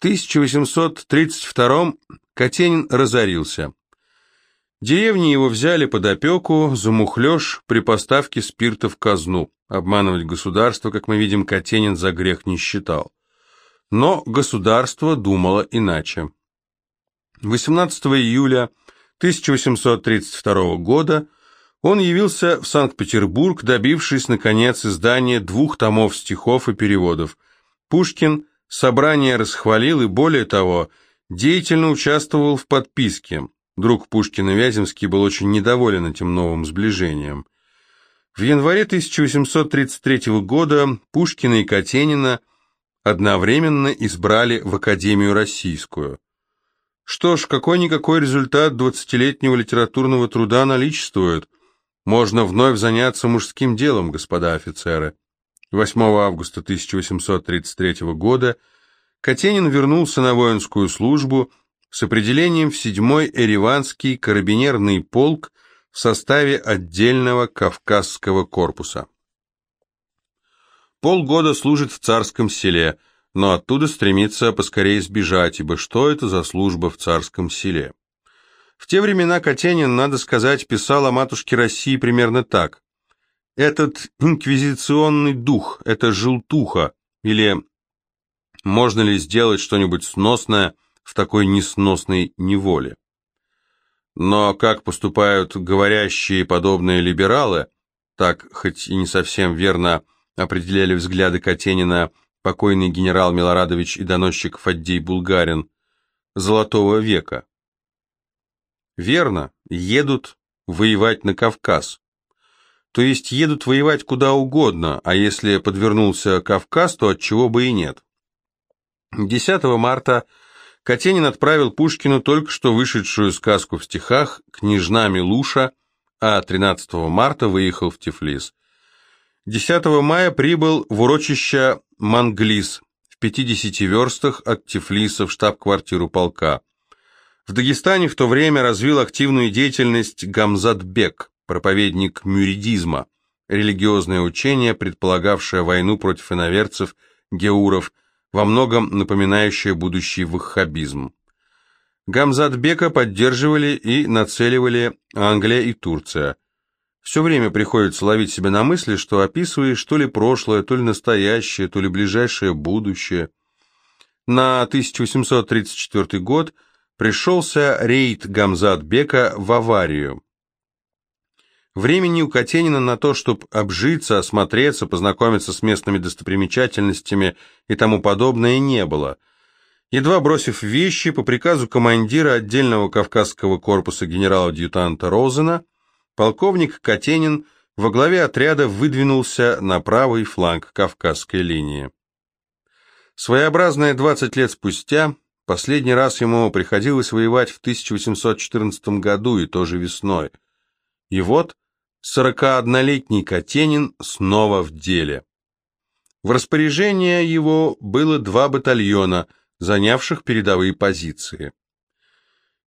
1832 Катенин разорился. Деревни его взяли под опеку за мухлёж при поставке спирта в казну. Обманывать государство, как мы видим, Катенин за грех не считал. Но государство думало иначе. 18 июля 1832 года он явился в Санкт-Петербург, добившись, наконец, издания двух томов стихов и переводов. Пушкин собрание расхвалил и, более того, деятельно участвовал в подписке. Друг Пушкина Вяземский был очень недоволен этим новым сближением. В январе 1833 года Пушкина и Катенина одновременно избрали в Академию Российскую. Что ж, какой-никакой результат двадцатилетнего литературного труда наличествует. Можно вновь заняться мужским делом, господа офицеры. 8 августа 1833 года Катенин вернулся на воинскую службу с определением в 7-й Эреванский карабинерный полк в составе отдельного Кавказского корпуса. Полгода служит в царском селе, но оттуда стремится поскорее сбежать, ибо что это за служба в царском селе? В те времена Катенин, надо сказать, писал о матушке России примерно так. «Этот инквизиционный дух, это желтуха, или можно ли сделать что-нибудь сносное в такой несносной неволе?» Но как поступают говорящие подобные либералы, так, хоть и не совсем верно определяли взгляды Катенина покойный генерал Милорадович и доносчик Фаддей Булгарин, золотого века. Верно, едут воевать на Кавказ. То есть едут воевать куда угодно, а если подвернулся Кавказ, то от чего бы и нет. 10 марта Катенин отправил Пушкину только что вышедшую сказку в стихах «Княжна Милуша», а 13 марта выехал в Тифлис. 10 мая прибыл в урочище Манглис в 50 верстах от Тифлиса в штаб-квартиру полка. В Дагестане в то время развил активную деятельность Гамзатбек, проповедник мюридизма, религиозное учение, предполагавшее войну против иноверцев, геуров, во многом напоминающее будущий ваххабизм. Гамзатбека поддерживали и нацеливали Англия и Турция. Все время приходится ловить себя на мысли, что описываешь то ли прошлое, то ли настоящее, то ли ближайшее будущее. На 1834 год – пришелся рейд Гамзат-бека в аварию. Времени у Катенина на то, чтобы обжиться, осмотреться, познакомиться с местными достопримечательностями и тому подобное, не было. Едва бросив вещи, по приказу командира отдельного Кавказского корпуса генерала-адъютанта Розена, полковник Катенин во главе отряда выдвинулся на правый фланг Кавказской линии. Своеобразное 20 лет спустя Последний раз ему приходилось воевать в 1814 году и тоже весной. И вот 41-летний Катенин снова в деле. В распоряжение его было два батальона, занявших передовые позиции.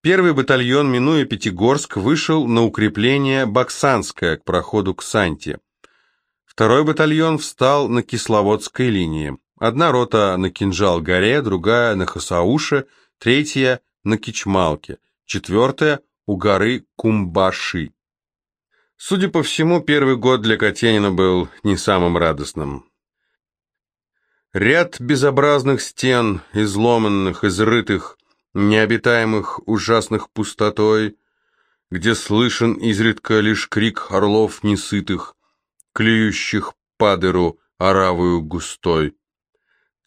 Первый батальон, минуя Пятигорск, вышел на укрепление Баксанское к проходу к Санте. Второй батальон встал на Кисловодской линии. Одна рота на Кинжал-горе, другая на Хасауше, третья на Кичмалке, четвертая у горы Кумбаши. Судя по всему, первый год для Катенина был не самым радостным. Ряд безобразных стен, изломанных, изрытых, необитаемых, ужасных пустотой, где слышен изредка лишь крик орлов несытых, клюющих падыру оравую густой.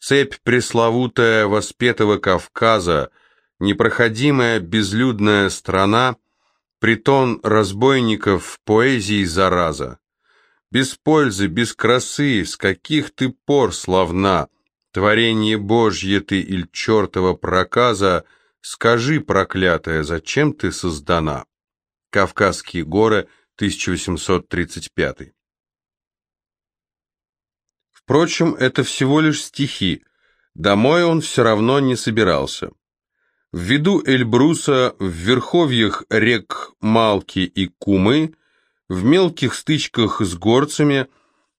Цепь пресловутая воспетого Кавказа, непроходимая безлюдная страна, притон разбойников поэзии зараза. Без пользы, без красы, с каких ты пор славна, творение Божье ты иль чертова проказа, скажи, проклятая, зачем ты создана? Кавказские горы, 1835 Впрочем, это всего лишь стихи. Домой он все равно не собирался. В виду Эльбруса, в верховьях рек Малки и Кумы, в мелких стычках с горцами,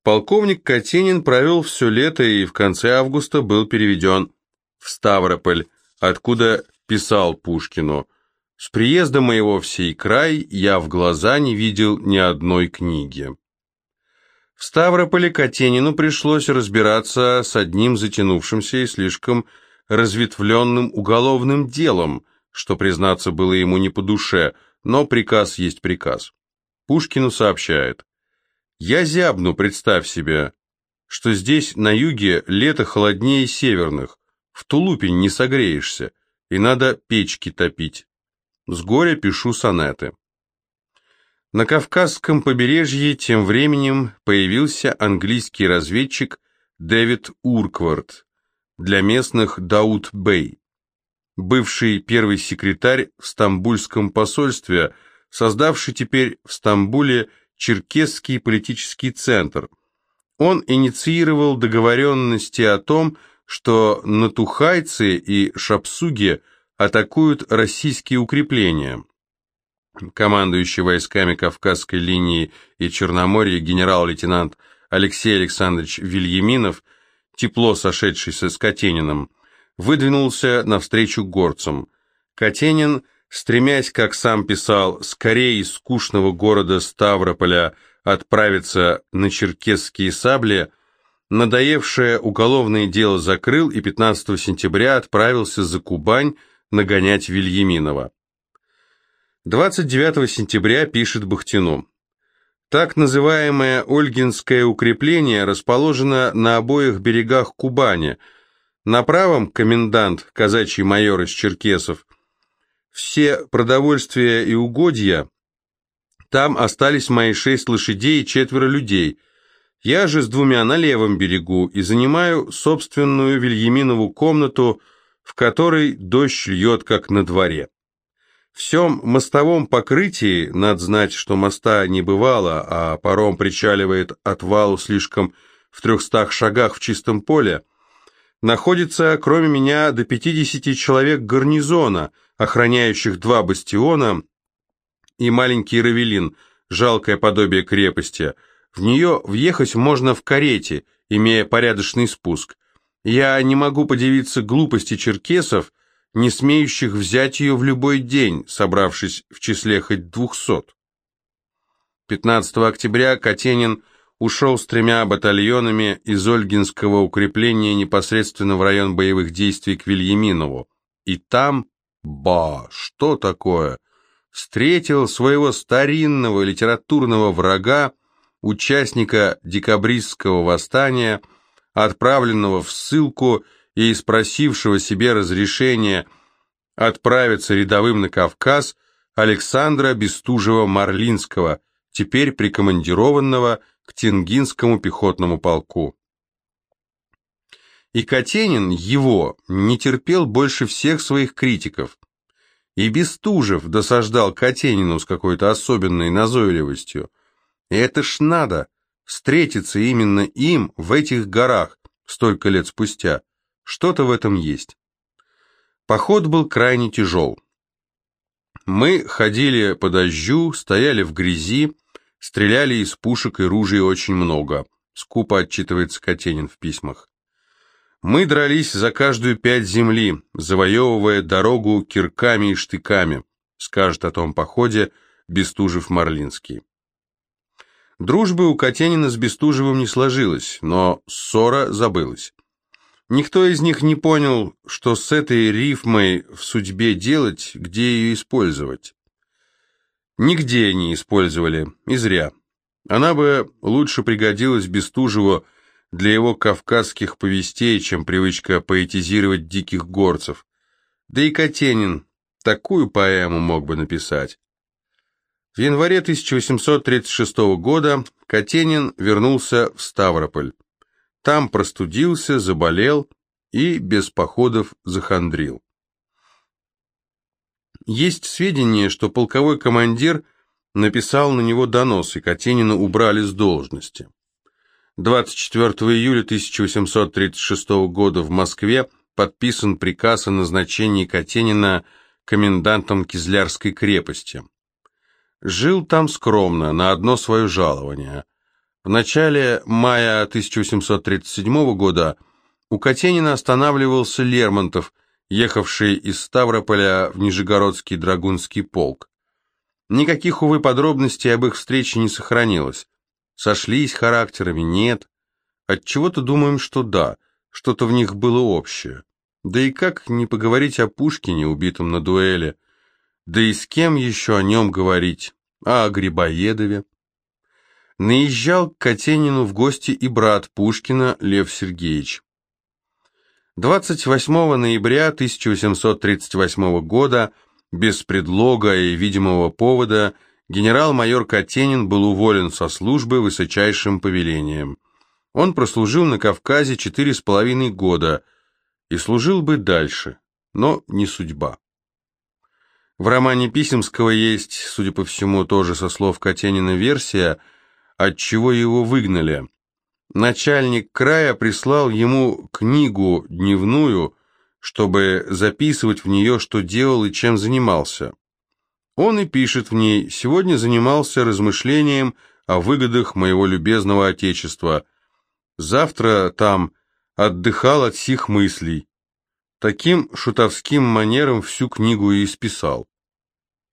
полковник Катенин провел все лето и в конце августа был переведен в Ставрополь, откуда писал Пушкину «С приезда моего в сей край я в глаза не видел ни одной книги». В Ставрополе Катенину пришлось разбираться с одним затянувшимся и слишком разветвленным уголовным делом, что, признаться, было ему не по душе, но приказ есть приказ. Пушкину сообщает. «Я зябну, представь себе, что здесь, на юге, лето холоднее северных, в тулупе не согреешься, и надо печки топить. С горя пишу сонеты». На Кавказском побережье тем временем появился английский разведчик Дэвид Урквард, для местных Дауд Бэй, бывший первый секретарь в Стамбульском посольстве, создавший теперь в Стамбуле Черкесский политический центр. Он инициировал договоренности о том, что натухайцы и шапсуги атакуют российские укрепления. Командующий войсками Кавказской линии и Черноморья генерал-лейтенант Алексей Александрович Вильяминов, тепло сошедшийся с Катениным, выдвинулся навстречу горцам. Катенин, стремясь, как сам писал, скорее из скучного города Ставрополя отправиться на черкесские сабли, надоевшее уголовное дело закрыл и 15 сентября отправился за Кубань нагонять Вильяминова. 29 сентября пишет Бахтину. Так называемое Ольгинское укрепление расположено на обоих берегах Кубани. На правом комендант, казачий майор из Черкесов. Все продовольствия и угодья. Там остались мои шесть лошадей и четверо людей. Я же с двумя на левом берегу и занимаю собственную Вильяминову комнату, в которой дождь льет, как на дворе. Всем мостовом покрытии, надо знать, что моста не бывало, а паром причаливает от валу слишком в трехстах шагах в чистом поле, находится, кроме меня, до 50 человек гарнизона, охраняющих два бастиона и маленький равелин, жалкое подобие крепости. В нее въехать можно в карете, имея порядочный спуск. Я не могу подивиться глупости черкесов, не смеющих взять ее в любой день, собравшись в числе хоть двухсот. 15 октября Катенин ушел с тремя батальонами из Ольгинского укрепления непосредственно в район боевых действий к Вильяминову. И там, ба, что такое, встретил своего старинного литературного врага, участника декабристского восстания, отправленного в ссылку и спросившего себе разрешения отправиться рядовым на Кавказ Александра Бестужева-Марлинского, теперь прикомандированного к Тенгинскому пехотному полку. И Катенин его не терпел больше всех своих критиков. И Бестужев досаждал Катенину с какой-то особенной назойливостью. И это ж надо, встретиться именно им в этих горах столько лет спустя. Что-то в этом есть. Поход был крайне тяжел. Мы ходили по дождю, стояли в грязи, стреляли из пушек и ружей очень много, скупо отчитывается Катенин в письмах. Мы дрались за каждую пять земли, завоевывая дорогу кирками и штыками, скажет о том походе Бестужев-Марлинский. Дружбы у Катенина с Бестужевым не сложилось, но ссора забылась. Никто из них не понял, что с этой рифмой в судьбе делать, где ее использовать. Нигде не использовали, и зря. Она бы лучше пригодилась Бестужеву для его кавказских повестей, чем привычка поэтизировать диких горцев. Да и Катенин такую поэму мог бы написать. В январе 1836 года Катенин вернулся в Ставрополь. Там простудился, заболел и без походов захандрил. Есть сведения, что полковой командир написал на него донос, и Катенина убрали с должности. 24 июля 1836 года в Москве подписан приказ о назначении Катенина комендантом Кизлярской крепости. Жил там скромно, на одно свое жалование – в начале мая 1837 года У Катенина останавливался Лермонтов, ехавший из Ставрополя в Нижегородский драгунский полк. Никаких, увы, подробностей об их встрече не сохранилось. Сошлись характерами, нет. Отчего-то думаем, что да, что-то в них было общее. Да и как не поговорить о Пушкине, убитом на дуэли? Да и с кем еще о нем говорить? А о Грибоедове? Наезжал к Катенину в гости и брат Пушкина Лев Сергеевич. 28 ноября 1838 года, без предлога и видимого повода, генерал-майор Катенин был уволен со службы высочайшим повелением. Он прослужил на Кавказе четыре с половиной года и служил бы дальше, но не судьба. В романе Писемского есть, судя по всему, тоже со слов Катенина версия, от чего его выгнали. Начальник края прислал ему книгу дневную, чтобы записывать в нее, что делал и чем занимался. Он и пишет в ней «Сегодня занимался размышлением о выгодах моего любезного Отечества. Завтра там отдыхал от сих мыслей». Таким шутовским манером всю книгу и исписал.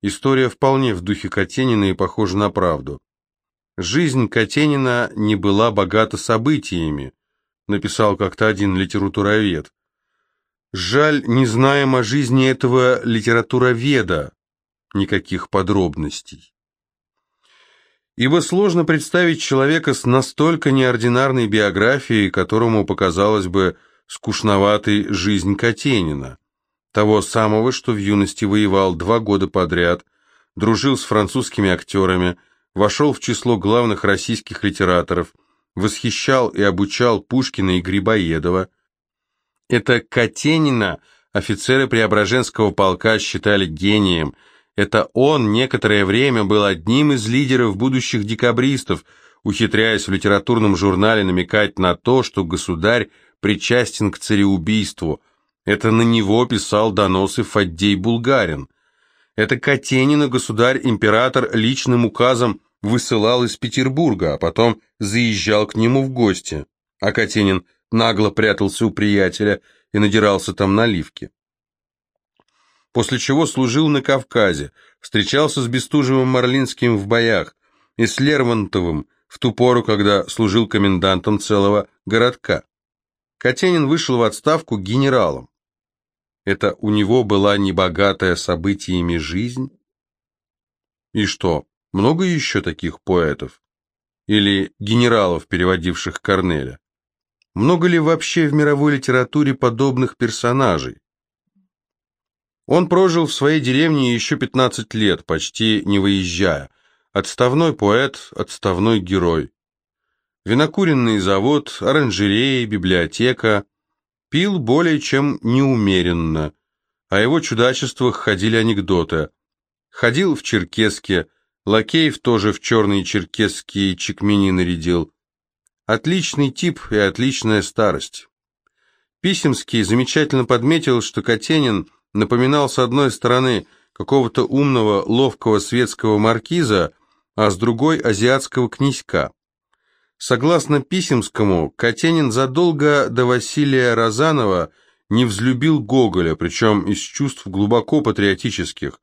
История вполне в духе Катенина и похожа на правду. «Жизнь Катенина не была богата событиями», написал как-то один литературовед. Жаль, не знаем о жизни этого литературоведа, никаких подробностей. Ибо сложно представить человека с настолько неординарной биографией, которому показалось бы скучноватой жизнь Катенина, того самого, что в юности воевал два года подряд, дружил с французскими актерами, вошел в число главных российских литераторов, восхищал и обучал Пушкина и Грибоедова. Это Катенина офицеры Преображенского полка считали гением – это он некоторое время был одним из лидеров будущих декабристов, ухитряясь в литературном журнале намекать на то, что государь причастен к цареубийству. Это на него писал доносы Фаддей Булгарин. Это Катенина государь-император личным указом высылал из Петербурга, а потом заезжал к нему в гости. А Катенин нагло прятался у приятеля и надирался там наливки после чего служил на Кавказе, встречался с Бестужевым-Марлинским в боях и с Лермонтовым в ту пору, когда служил комендантом целого городка. Катенин вышел в отставку генералом. Это у него была небогатая событиями жизнь? И что, много еще таких поэтов? Или генералов, переводивших Корнеля? Много ли вообще в мировой литературе подобных персонажей? Он прожил в своей деревне еще 15 лет, почти не выезжая. Отставной поэт, отставной герой. Винокуренный завод, оранжереи, библиотека. Пил более чем неумеренно. О его чудачествах ходили анекдоты. Ходил в черкеске, Лакеев тоже в черные черкесские чекмени нарядил. Отличный тип и отличная старость. Писемский замечательно подметил, что Катенин – напоминал с одной стороны какого-то умного, ловкого светского маркиза, а с другой азиатского князька. Согласно Писемскому, Катенин задолго до Василия Розанова не взлюбил Гоголя, причем из чувств глубоко патриотических.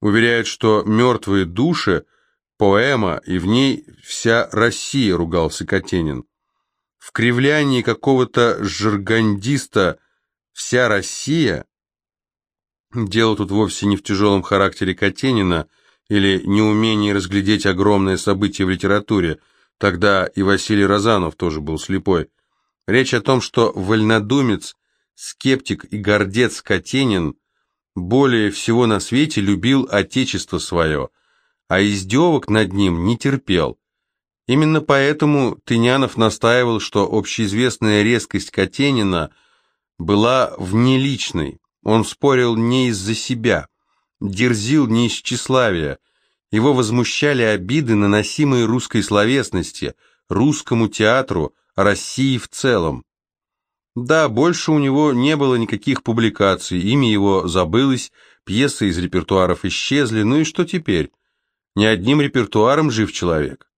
Уверяет, что «Мертвые души» – поэма, и в ней вся Россия, ругался Катенин. В кривлянии какого-то жаргандиста «Вся Россия» Дело тут вовсе не в тяжелом характере Катенина или неумении разглядеть огромное событие в литературе, тогда и Василий Розанов тоже был слепой. Речь о том, что вольнодумец, скептик и гордец Катенин более всего на свете любил отечество свое, а издевок над ним не терпел. Именно поэтому Тынянов настаивал, что общеизвестная резкость Катенина была внеличной, он спорил не из-за себя, дерзил не из тщеславия. Его возмущали обиды, наносимые русской словесности, русскому театру, России в целом. Да, больше у него не было никаких публикаций, имя его забылось, пьесы из репертуаров исчезли, ну и что теперь? Ни одним репертуаром жив человек.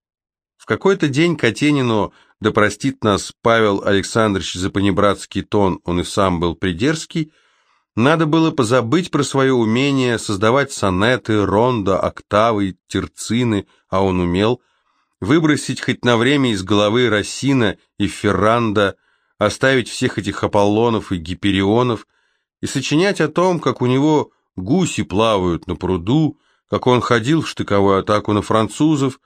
В какой-то день Катенину да простит нас Павел Александрович за понебратский тон, он и сам был придерзкий, надо было позабыть про свое умение создавать сонеты, рондо, октавы, терцины, а он умел, выбросить хоть на время из головы Рассина и Ферранда, оставить всех этих Аполлонов и Гиперионов и сочинять о том, как у него гуси плавают на пруду, как он ходил в штыковую атаку на французов,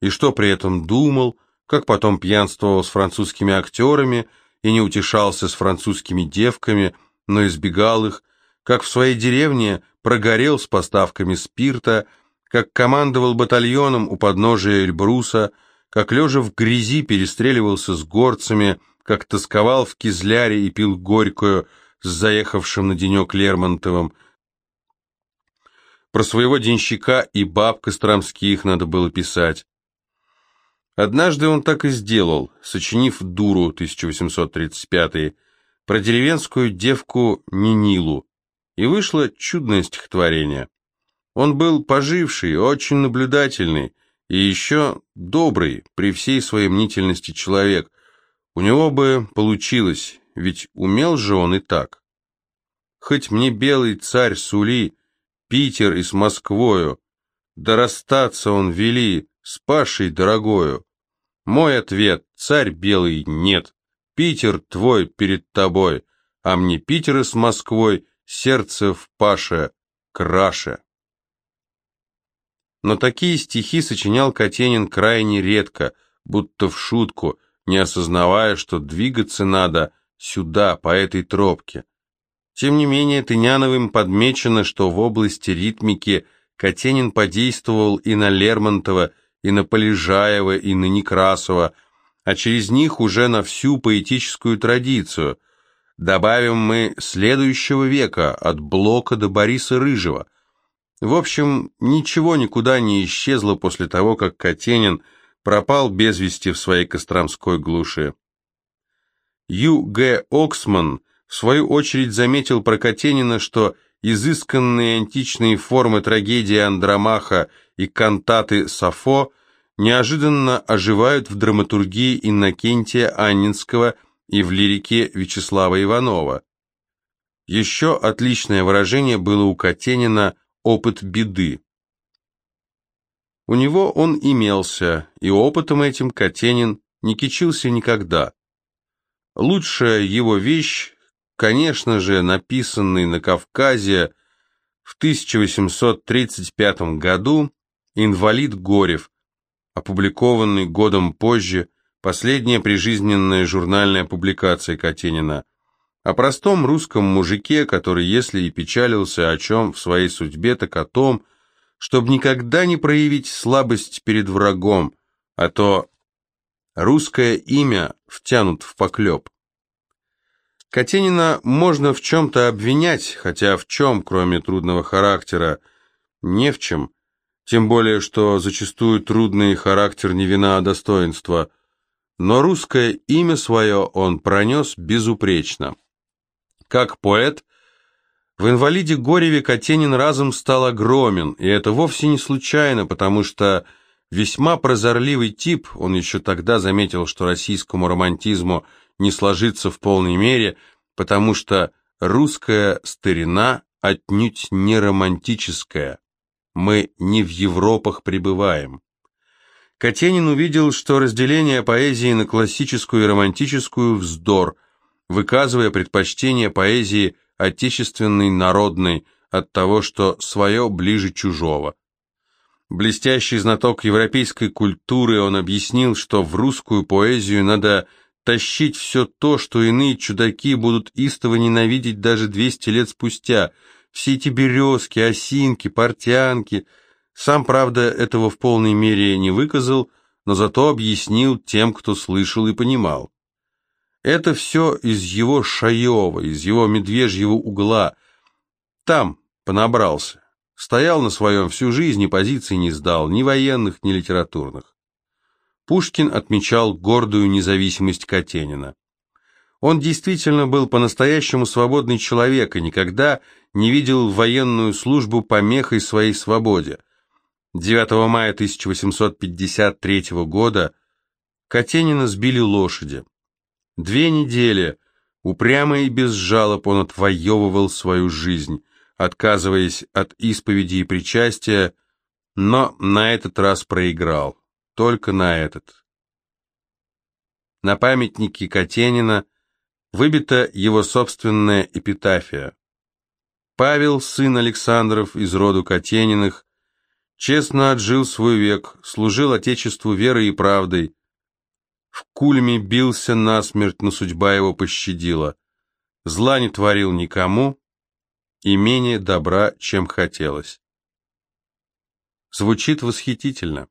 и что при этом думал, как потом пьянствовал с французскими актерами и не утешался с французскими девками, но избегал их, как в своей деревне прогорел с поставками спирта, как командовал батальоном у подножия Эльбруса, как лежа в грязи перестреливался с горцами, как тосковал в Кизляре и пил горькую с заехавшим на денек Лермонтовым. Про своего денщика и баб Костромских надо было писать. Однажды он так и сделал, сочинив «Дуру» 1835 про деревенскую девку Нинилу, и вышло чудное стихотворение. Он был поживший, очень наблюдательный и еще добрый при всей своей мнительности человек. У него бы получилось, ведь умел же он и так. Хоть мне белый царь сули, Питер и с Москвою, да расстаться он вели с Пашей дорогою. Мой ответ, царь белый, нет. Питер твой перед тобой, а мне Питера с Москвой, сердце в паше, краше. Но такие стихи сочинял Катенин крайне редко, будто в шутку, не осознавая, что двигаться надо сюда, по этой тропке. Тем не менее, Тыняновым подмечено, что в области ритмики Катенин подействовал и на Лермонтова, и на Полежаева, и на Некрасова, а через них уже на всю поэтическую традицию. Добавим мы следующего века, от Блока до Бориса Рыжего. В общем, ничего никуда не исчезло после того, как Катенин пропал без вести в своей Костромской глуши. Ю. Г. Оксман в свою очередь заметил про Катенина, что изысканные античные формы трагедии Андромаха и кантаты Сафо неожиданно оживают в драматургии Иннокентия Аннинского и в лирике Вячеслава Иванова. Еще отличное выражение было у Катенина «опыт беды». У него он имелся, и опытом этим Катенин не кичился никогда. Лучшая его вещь, конечно же, написанный на Кавказе в 1835 году «Инвалид Горев», опубликованный годом позже, последняя прижизненная журнальная публикация Катенина, о простом русском мужике, который, если и печалился о чем в своей судьбе, так о том, чтобы никогда не проявить слабость перед врагом, а то русское имя втянут в поклеп. Катенина можно в чем-то обвинять, хотя в чем, кроме трудного характера, не в чем, тем более, что зачастую трудный характер не вина, а достоинство. Но русское имя свое он пронес безупречно. Как поэт, в «Инвалиде Гореве» Катенин разом стал огромен, и это вовсе не случайно, потому что весьма прозорливый тип, он еще тогда заметил, что российскому романтизму не сложится в полной мере, потому что русская старина отнюдь не романтическая. Мы не в Европах пребываем. Катенин увидел, что разделение поэзии на классическую и романтическую – вздор, выказывая предпочтение поэзии отечественной, народной, от того, что свое ближе чужого. Блестящий знаток европейской культуры, он объяснил, что в русскую поэзию надо тащить все то, что иные чудаки будут истово ненавидеть даже 200 лет спустя – все эти березки, осинки, портянки. Сам, правда, этого в полной мере не выказал, но зато объяснил тем, кто слышал и понимал. Это все из его Шаева, из его медвежьего угла. Там понабрался. Стоял на своем всю жизнь и позиций не сдал, ни военных, ни литературных. Пушкин отмечал гордую независимость Катенина. Он действительно был по-настоящему свободный человек и никогда не видел военную службу помехой своей свободе. 9 мая 1853 года Катенина сбили лошади. Две недели, упрямо и без жалоб, он отвоевывал свою жизнь, отказываясь от исповеди и причастия, но на этот раз проиграл. Только на этот. На памятнике Катенина выбита его собственная эпитафия. Павел, сын Александров из роду Катениных, честно отжил свой век, служил Отечеству верой и правдой. В кульме бился насмерть, но судьба его пощадила. Зла не творил никому и менее добра, чем хотелось. Звучит восхитительно.